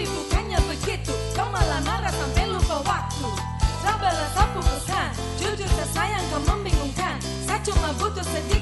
Tapi bukannya begitu. Kau malah marah sampai lupa waktu. Tak balas Jujur saya kau membingungkan. Saya cuma butuh sedikit